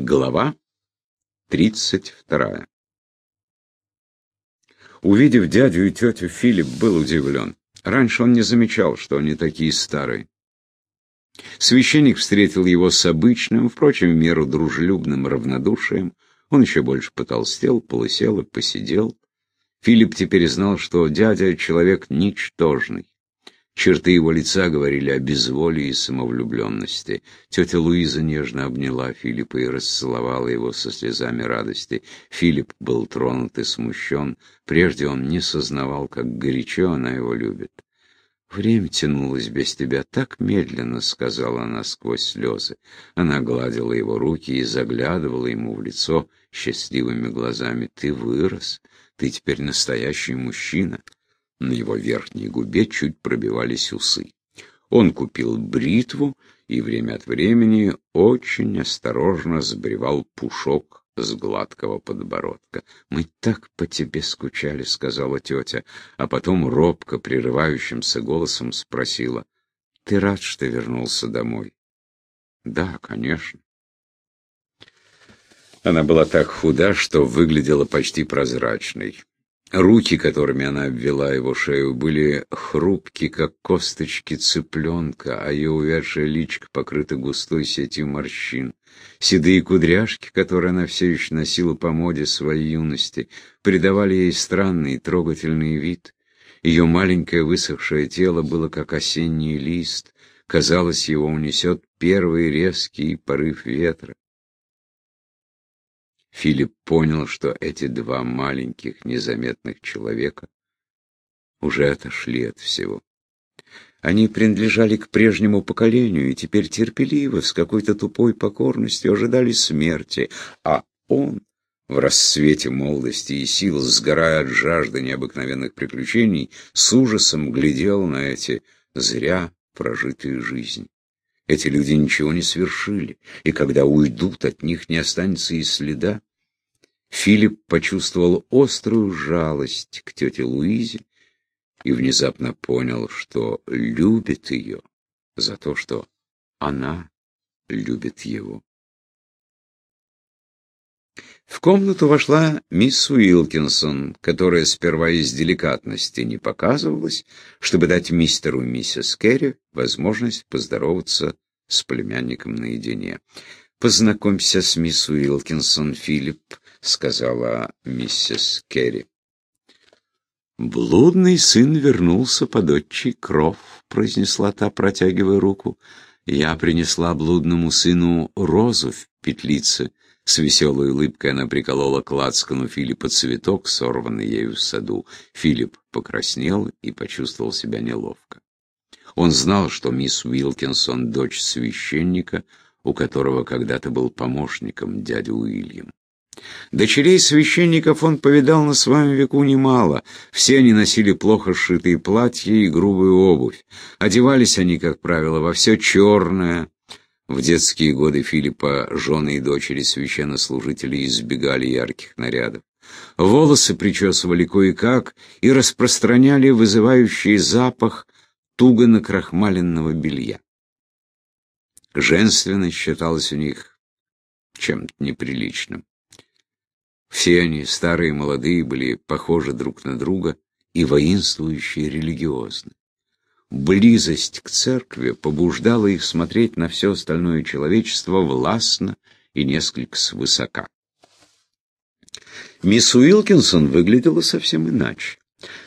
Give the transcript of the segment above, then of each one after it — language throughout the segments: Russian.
Глава 32 Увидев дядю и тетю, Филипп был удивлен. Раньше он не замечал, что они такие старые. Священник встретил его с обычным, впрочем, меру дружелюбным равнодушием. Он еще больше потолстел, полысел и посидел. Филипп теперь знал, что дядя — человек ничтожный. Черты его лица говорили о безволии и самовлюбленности. Тетя Луиза нежно обняла Филиппа и расцеловала его со слезами радости. Филипп был тронут и смущен. Прежде он не сознавал, как горячо она его любит. «Время тянулось без тебя так медленно», — сказала она сквозь слезы. Она гладила его руки и заглядывала ему в лицо счастливыми глазами. «Ты вырос, ты теперь настоящий мужчина». На его верхней губе чуть пробивались усы. Он купил бритву и время от времени очень осторожно сбривал пушок с гладкого подбородка. «Мы так по тебе скучали», — сказала тетя, а потом робко, прерывающимся голосом спросила. «Ты рад, что вернулся домой?» «Да, конечно». Она была так худа, что выглядела почти прозрачной. Руки, которыми она обвела его шею, были хрупки, как косточки цыпленка, а ее увядшая личка покрыта густой сетью морщин. Седые кудряшки, которые она все еще носила по моде своей юности, придавали ей странный трогательный вид. Ее маленькое высохшее тело было как осенний лист, казалось, его унесет первый резкий порыв ветра. Филипп понял, что эти два маленьких незаметных человека уже отошли от всего. Они принадлежали к прежнему поколению и теперь терпеливо, с какой-то тупой покорностью ожидали смерти, а он в рассвете молодости и сил, сгорая от жажды необыкновенных приключений, с ужасом глядел на эти зря прожитые жизни. Эти люди ничего не свершили, и когда уйдут, от них не останется и следа. Филипп почувствовал острую жалость к тете Луизе и внезапно понял, что любит ее за то, что она любит его. В комнату вошла мисс Уилкинсон, которая сперва из деликатности не показывалась, чтобы дать мистеру и миссис Керри возможность поздороваться с племянником наедине. «Познакомься с мисс Уилкинсон, Филипп», — сказала миссис Керри. «Блудный сын вернулся под отчий кров», — произнесла та, протягивая руку. «Я принесла блудному сыну розу в петлице». С веселой улыбкой она приколола к лацкану Филиппа цветок, сорванный ею в саду. Филипп покраснел и почувствовал себя неловко. Он знал, что мисс Уилкинсон — дочь священника, у которого когда-то был помощником дядя Уильям. Дочерей священников он повидал на своем веку немало. Все они носили плохо сшитые платья и грубую обувь. Одевались они, как правило, во все черное. В детские годы Филиппа жены и дочери священнослужителей избегали ярких нарядов. Волосы причесывали кое-как и распространяли вызывающий запах туго накрахмаленного белья. Женственность считалась у них чем-то неприличным. Все они, старые и молодые, были похожи друг на друга и воинствующие религиозны. Близость к церкви побуждала их смотреть на все остальное человечество властно и несколько свысока. Мисс Уилкинсон выглядела совсем иначе.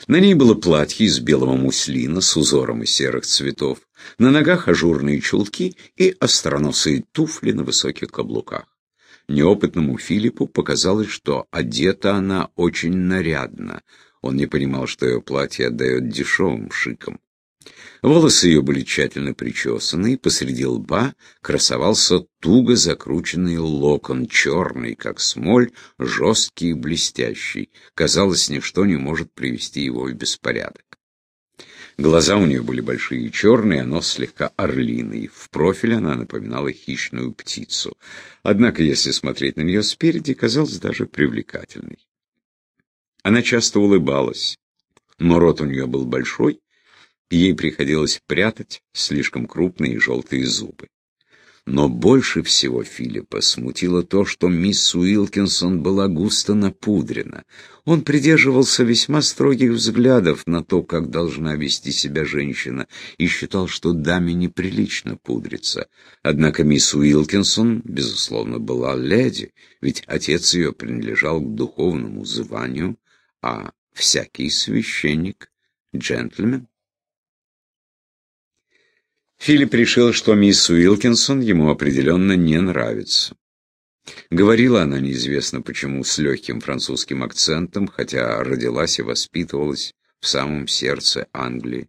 На ней было платье из белого муслина с узором из серых цветов, на ногах ажурные чулки и остроносые туфли на высоких каблуках. Неопытному Филиппу показалось, что одета она очень нарядно. Он не понимал, что ее платье отдает дешевым шиком. Волосы ее были тщательно причесаны, и посреди лба красовался туго закрученный локон, черный, как смоль, жесткий и блестящий. Казалось, ничто не может привести его в беспорядок. Глаза у нее были большие и черные, а нос слегка орлиный. В профиль она напоминала хищную птицу. Однако, если смотреть на нее спереди, казалась даже привлекательной. Она часто улыбалась, но рот у нее был большой, ей приходилось прятать слишком крупные желтые зубы. Но больше всего Филиппа смутило то, что мисс Уилкинсон была густо напудрена. Он придерживался весьма строгих взглядов на то, как должна вести себя женщина, и считал, что даме неприлично пудриться. Однако мисс Уилкинсон, безусловно, была леди, ведь отец ее принадлежал к духовному званию, а всякий священник — джентльмен. Филипп решил, что мисс Уилкинсон ему определенно не нравится. Говорила она неизвестно почему с легким французским акцентом, хотя родилась и воспитывалась в самом сердце Англии.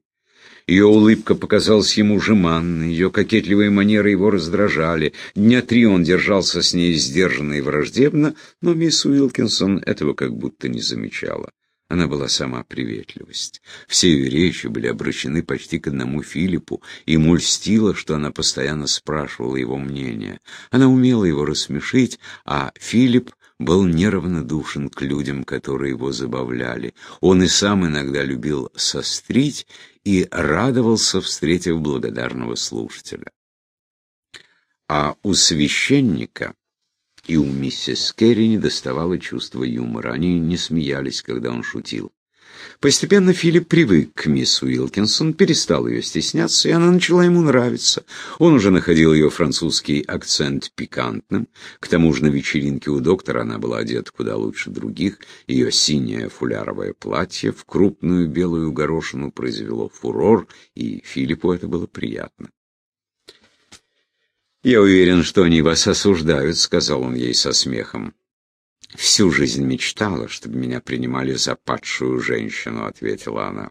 Ее улыбка показалась ему жеманной, ее кокетливые манеры его раздражали. Дня три он держался с ней сдержанно и враждебно, но мисс Уилкинсон этого как будто не замечала. Она была сама приветливость. Все ее речи были обращены почти к одному Филиппу, и ему что она постоянно спрашивала его мнение. Она умела его рассмешить, а Филипп был неравнодушен к людям, которые его забавляли. Он и сам иногда любил сострить и радовался, встретив благодарного слушателя. А у священника и у миссис Керри не доставало чувства юмора. Они не смеялись, когда он шутил. Постепенно Филипп привык к мисс Уилкинсон, перестал ее стесняться, и она начала ему нравиться. Он уже находил ее французский акцент пикантным. К тому же на вечеринке у доктора она была одета куда лучше других. Ее синее фуляровое платье в крупную белую горошину произвело фурор, и Филиппу это было приятно. «Я уверен, что они вас осуждают», — сказал он ей со смехом. «Всю жизнь мечтала, чтобы меня принимали за падшую женщину», — ответила она.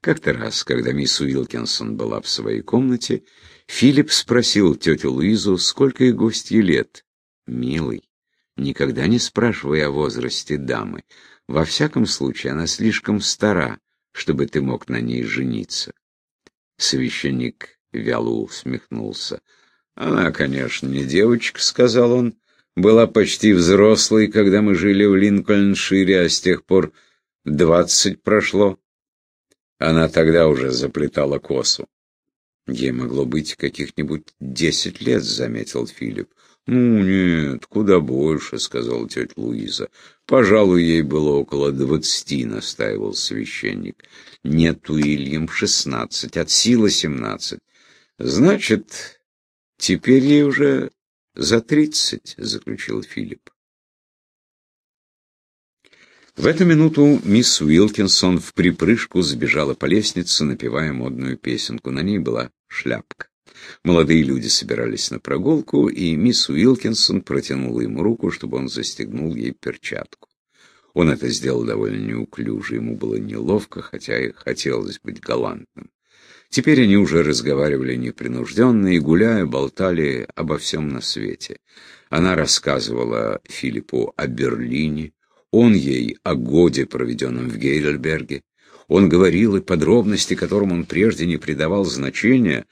Как-то раз, когда мисс Уилкинсон была в своей комнате, Филипп спросил тетю Луизу, сколько ей гостье лет. «Милый, никогда не спрашивай о возрасте дамы. Во всяком случае, она слишком стара, чтобы ты мог на ней жениться». Священник вяло усмехнулся. Она, конечно, не девочка, сказал он. Была почти взрослой, когда мы жили в Линкольншире, а с тех пор двадцать прошло. Она тогда уже заплетала косу. Ей могло быть каких-нибудь десять лет, заметил Филипп. «Ну, нет, куда больше», — сказала тетя Луиза. «Пожалуй, ей было около двадцати», — настаивал священник. «Нет, Уильям, шестнадцать, от силы семнадцать. Значит, «Теперь ей уже за тридцать», — заключил Филипп. В эту минуту мисс Уилкинсон в припрыжку сбежала по лестнице, напевая модную песенку. На ней была шляпка. Молодые люди собирались на прогулку, и мисс Уилкинсон протянула ему руку, чтобы он застегнул ей перчатку. Он это сделал довольно неуклюже, ему было неловко, хотя и хотелось быть галантным. Теперь они уже разговаривали непринужденно и, гуляя, болтали обо всем на свете. Она рассказывала Филиппу о Берлине, он ей о годе, проведенном в Гейдельберге. Он говорил, и подробности, которым он прежде не придавал значения,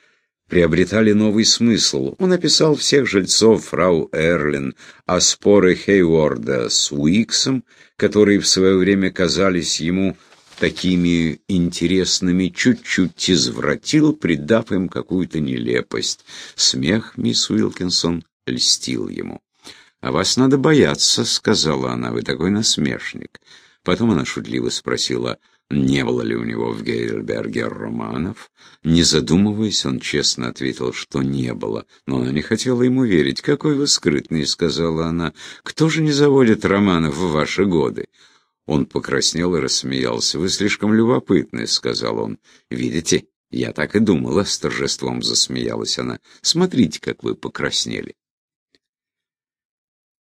приобретали новый смысл. Он описал всех жильцов фрау Эрлин, о споры Хейворда с Уиксом, которые в свое время казались ему такими интересными, чуть-чуть извратил, придав им какую-то нелепость. Смех мисс Уилкинсон льстил ему. «А вас надо бояться», — сказала она, — «вы такой насмешник». Потом она шутливо спросила, не было ли у него в Гейдельберге романов. Не задумываясь, он честно ответил, что не было. Но она не хотела ему верить. «Какой вы скрытный», — сказала она. «Кто же не заводит романов в ваши годы?» Он покраснел и рассмеялся. «Вы слишком любопытны», — сказал он. «Видите, я так и думала», — с торжеством засмеялась она. «Смотрите, как вы покраснели».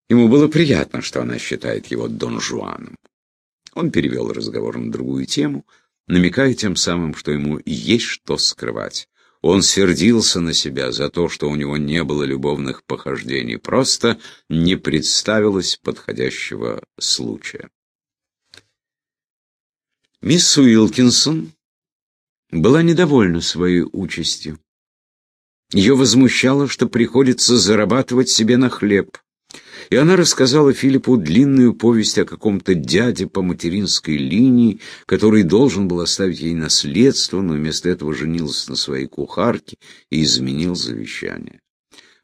Ему было приятно, что она считает его Дон Жуаном. Он перевел разговор на другую тему, намекая тем самым, что ему есть что скрывать. Он сердился на себя за то, что у него не было любовных похождений, просто не представилось подходящего случая. Мисс Уилкинсон была недовольна своей участью. Ее возмущало, что приходится зарабатывать себе на хлеб. И она рассказала Филиппу длинную повесть о каком-то дяде по материнской линии, который должен был оставить ей наследство, но вместо этого женился на своей кухарке и изменил завещание.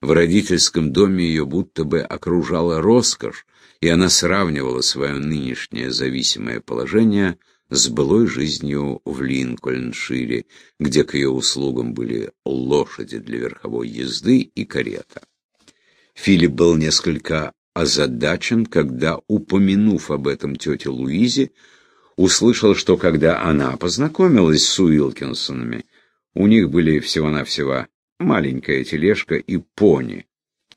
В родительском доме ее будто бы окружала роскошь, и она сравнивала свое нынешнее зависимое положение с былой жизнью в Линкольншире, где к ее услугам были лошади для верховой езды и карета. Филипп был несколько озадачен, когда, упомянув об этом тете Луизе, услышал, что когда она познакомилась с Уилкинсонами, у них были всего-навсего маленькая тележка и пони.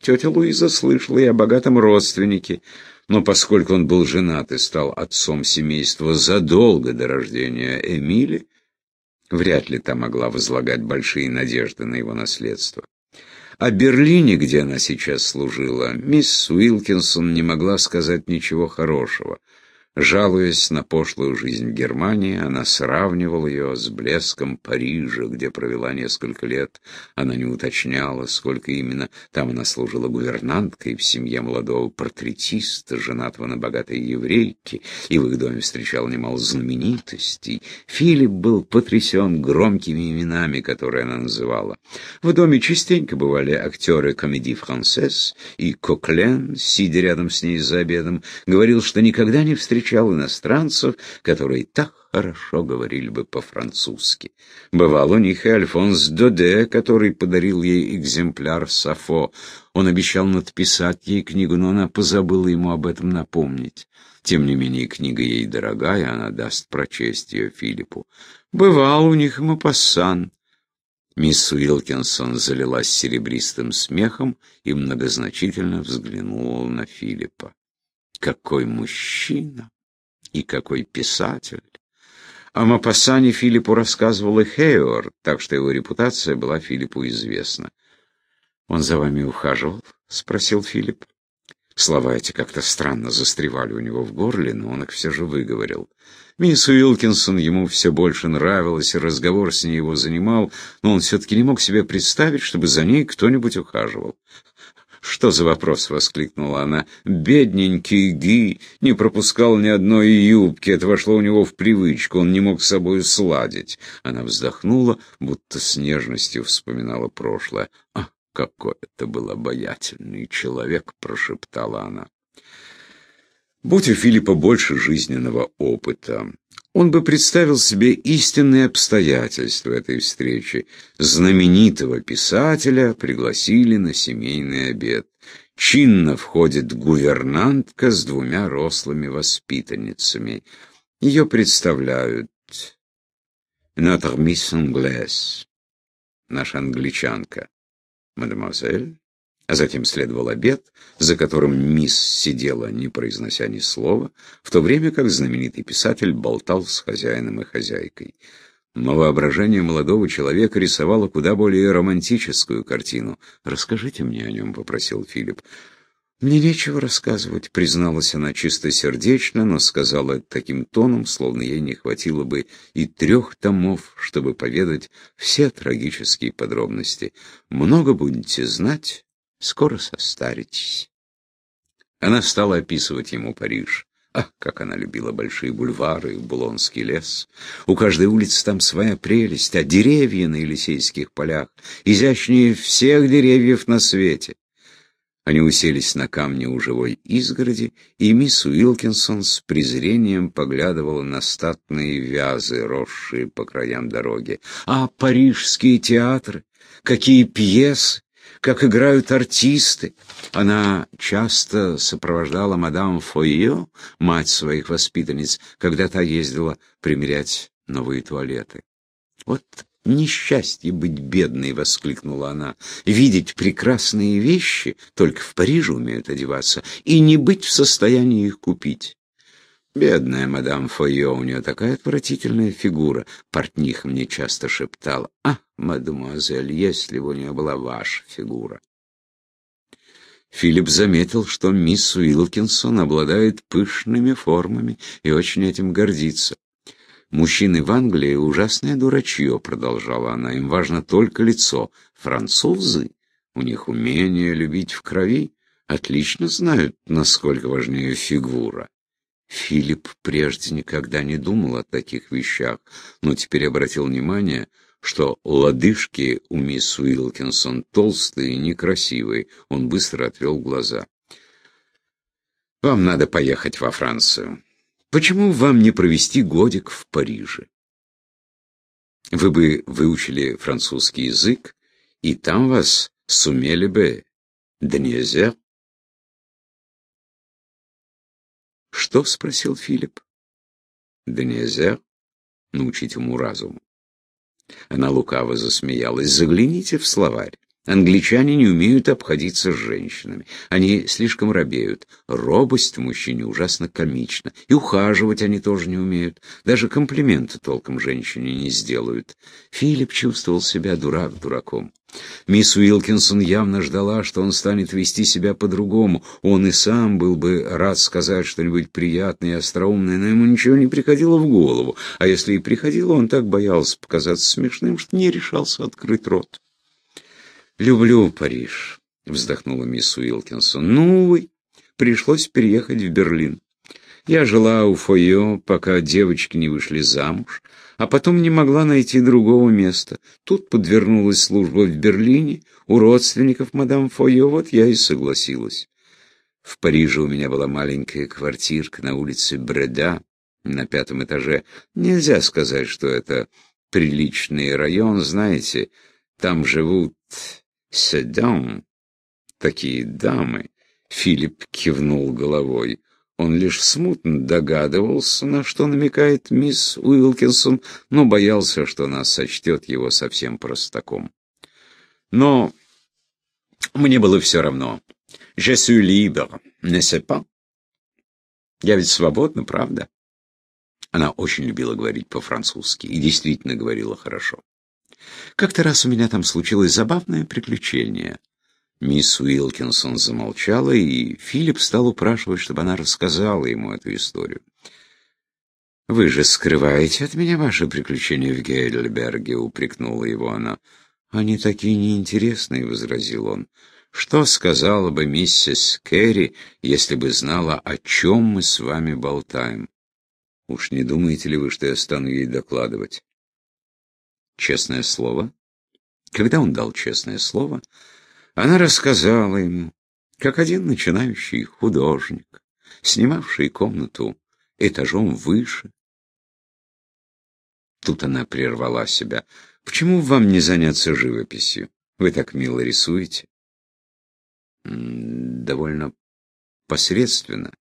Тетя Луиза слышала и о богатом родственнике, но поскольку он был женат и стал отцом семейства задолго до рождения Эмили, вряд ли та могла возлагать большие надежды на его наследство. О Берлине, где она сейчас служила, мисс Уилкинсон не могла сказать ничего хорошего. Жалуясь на пошлую жизнь Германии, она сравнивала ее с блеском Парижа, где провела несколько лет. Она не уточняла, сколько именно. Там она служила гувернанткой в семье молодого портретиста, женатого на богатой еврейке, и в их доме встречал немало знаменитостей. Филипп был потрясен громкими именами, которые она называла. В доме частенько бывали актеры комедии «Францесс», и Коклен, сидя рядом с ней за обедом, говорил, что никогда не встречал встречал иностранцев, которые так хорошо говорили бы по-французски. Бывал у них и Альфонс Доде, который подарил ей экземпляр Сафо. Он обещал надписать ей книгу, но она позабыла ему об этом напомнить. Тем не менее, книга ей дорогая, она даст прочесть ее Филиппу. Бывал у них и Мапассан. Мисс Уилкинсон залилась серебристым смехом и многозначительно взглянула на Филиппа. Какой мужчина! И какой писатель. О Мапассане Филиппу рассказывал и Хейор, так что его репутация была Филиппу известна. «Он за вами ухаживал?» — спросил Филипп. Слова эти как-то странно застревали у него в горле, но он их все же выговорил. Мисс Уилкинсон ему все больше нравилась, и разговор с ней его занимал, но он все-таки не мог себе представить, чтобы за ней кто-нибудь ухаживал. «Что за вопрос?» — воскликнула она. «Бедненький Ги не пропускал ни одной юбки, это вошло у него в привычку, он не мог с собой сладить». Она вздохнула, будто с нежностью вспоминала прошлое. «Ах, какой это был обаятельный человек!» — прошептала она. Будь у Филиппа больше жизненного опыта, он бы представил себе истинные обстоятельства этой встречи. Знаменитого писателя пригласили на семейный обед. Чинно входит гувернантка с двумя рослыми воспитанницами. Ее представляют «Notre Miss Anglaise», наша англичанка, мадемуазель, а затем следовал обед, за которым мисс сидела, не произнося ни слова, в то время как знаменитый писатель болтал с хозяином и хозяйкой. Но воображение молодого человека рисовало куда более романтическую картину. «Расскажите мне о нем», — попросил Филипп. «Мне нечего рассказывать», — призналась она чистосердечно, но сказала таким тоном, словно ей не хватило бы и трех томов, чтобы поведать все трагические подробности. «Много будете знать, Скоро состаритесь. Она стала описывать ему Париж. Ах, как она любила большие бульвары Булонский лес. У каждой улицы там своя прелесть, а деревья на Елисейских полях изящнее всех деревьев на свете. Они уселись на камне у живой изгороди, и мисс Уилкинсон с презрением поглядывала на статные вязы, росшие по краям дороги. А парижские театры! Какие пьесы! Как играют артисты. Она часто сопровождала мадам Фойо, мать своих воспитанниц, когда та ездила примерять новые туалеты. «Вот несчастье быть бедной!» — воскликнула она. «Видеть прекрасные вещи, только в Париже умеют одеваться, и не быть в состоянии их купить». Бедная мадам Фойо, у нее такая отвратительная фигура. Портних мне часто шептал. А, мадемуазель, если бы у нее была ваша фигура. Филипп заметил, что мисс Уилкинсон обладает пышными формами и очень этим гордится. «Мужчины в Англии — ужасное дурачье», — продолжала она, — «им важно только лицо. Французы, у них умение любить в крови, отлично знают, насколько важнее фигура». Филипп прежде никогда не думал о таких вещах, но теперь обратил внимание, что лодыжки у мисс Уилкинсон толстые и некрасивые. Он быстро отвел глаза. «Вам надо поехать во Францию. Почему вам не провести годик в Париже? Вы бы выучили французский язык, и там вас сумели бы Денезер. «Что?» — спросил Филипп. «Денезер? Научить ему разуму». Она лукаво засмеялась. «Загляните в словарь. Англичане не умеют обходиться с женщинами. Они слишком робеют. Робость в мужчине ужасно комична. И ухаживать они тоже не умеют. Даже комплименты толком женщине не сделают. Филипп чувствовал себя дурак дураком. Мисс Уилкинсон явно ждала, что он станет вести себя по-другому. Он и сам был бы рад сказать что-нибудь приятное и остроумное, но ему ничего не приходило в голову. А если и приходило, он так боялся показаться смешным, что не решался открыть рот. «Люблю Париж», — вздохнула мисс Уилкинсон. «Ну, увы, пришлось переехать в Берлин. Я жила у Фойо, пока девочки не вышли замуж, а потом не могла найти другого места. Тут подвернулась служба в Берлине, у родственников мадам Фойо, вот я и согласилась. В Париже у меня была маленькая квартирка на улице Бреда, на пятом этаже. Нельзя сказать, что это приличный район, знаете, там живут «Седам, такие дамы», — Филипп кивнул головой. Он лишь смутно догадывался, на что намекает мисс Уилкинсон, но боялся, что она сочтет его совсем простаком. Но мне было все равно. «Je suis libre, ne sais pas?» Я ведь свободна, правда? Она очень любила говорить по-французски и действительно говорила хорошо. Как-то раз у меня там случилось забавное приключение. Мисс Уилкинсон замолчала, и Филипп стал упрашивать, чтобы она рассказала ему эту историю. «Вы же скрываете от меня ваши приключения в Гейдельберге», — упрекнула его она. «Они такие неинтересные», — возразил он. «Что сказала бы миссис Керри, если бы знала, о чем мы с вами болтаем? Уж не думаете ли вы, что я стану ей докладывать?» Честное слово? Когда он дал честное слово, она рассказала ему, как один начинающий художник, снимавший комнату этажом выше. Тут она прервала себя. «Почему вам не заняться живописью? Вы так мило рисуете». «Довольно посредственно.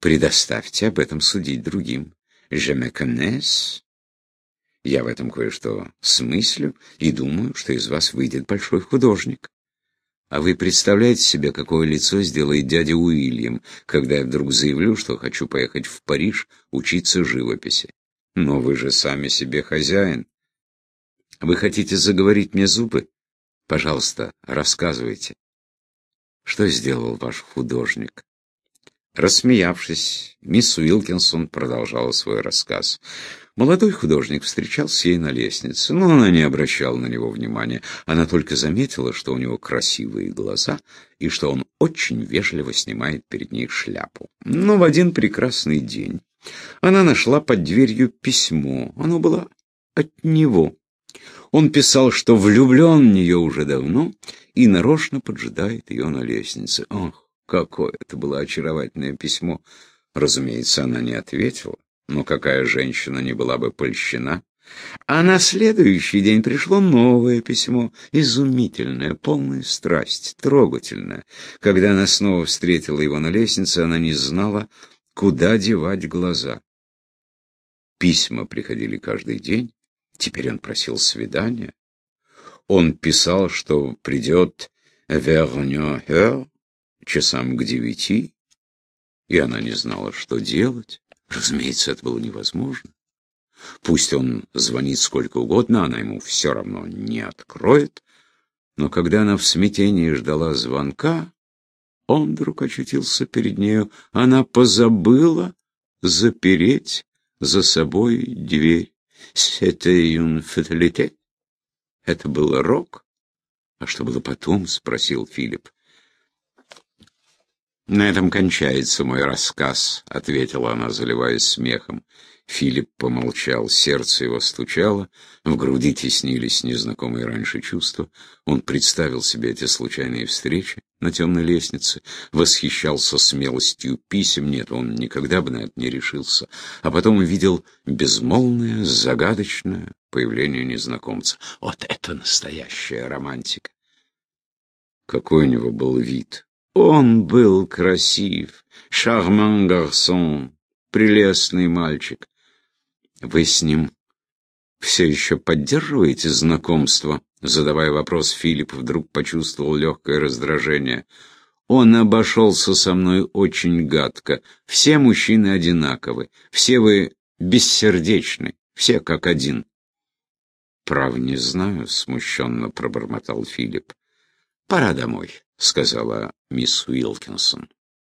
Предоставьте об этом судить другим. Je me connais, я в этом кое-что смыслю и думаю, что из вас выйдет большой художник. А вы представляете себе, какое лицо сделает дядя Уильям, когда я вдруг заявлю, что хочу поехать в Париж учиться живописи? Но вы же сами себе хозяин. Вы хотите заговорить мне зубы? Пожалуйста, рассказывайте. Что сделал ваш художник? Рассмеявшись, мисс Уилкинсон продолжала свой рассказ. Молодой художник встречался ей на лестнице, но она не обращала на него внимания. Она только заметила, что у него красивые глаза и что он очень вежливо снимает перед ней шляпу. Но в один прекрасный день она нашла под дверью письмо. Оно было от него. Он писал, что влюблен в нее уже давно и нарочно поджидает ее на лестнице. Ох, какое это было очаровательное письмо! Разумеется, она не ответила. Но какая женщина не была бы польщена? А на следующий день пришло новое письмо, изумительное, полное страсть, трогательное. Когда она снова встретила его на лестнице, она не знала, куда девать глаза. Письма приходили каждый день, теперь он просил свидания. Он писал, что придет «vers часам к девяти, и она не знала, что делать. Разумеется, это было невозможно. Пусть он звонит сколько угодно, она ему все равно не откроет. Но когда она в смятении ждала звонка, он вдруг очутился перед нею. Она позабыла запереть за собой дверь. «C'était une fatalité». Это был рок. А что было потом? — спросил Филипп. «На этом кончается мой рассказ», — ответила она, заливаясь смехом. Филипп помолчал, сердце его стучало, в груди теснились незнакомые раньше чувства. Он представил себе эти случайные встречи на темной лестнице, восхищался смелостью писем, нет, он никогда бы на это не решился, а потом увидел безмолвное, загадочное появление незнакомца. Вот это настоящая романтика! Какой у него был вид! Он был красив, шарман гарсон, прелестный мальчик. Вы с ним все еще поддерживаете знакомство? Задавая вопрос, Филипп вдруг почувствовал легкое раздражение. Он обошелся со мной очень гадко. Все мужчины одинаковы. Все вы бессердечны. Все как один. «Прав не знаю», — смущенно пробормотал Филипп. «Пора домой», — сказала мисс Уилкинсон.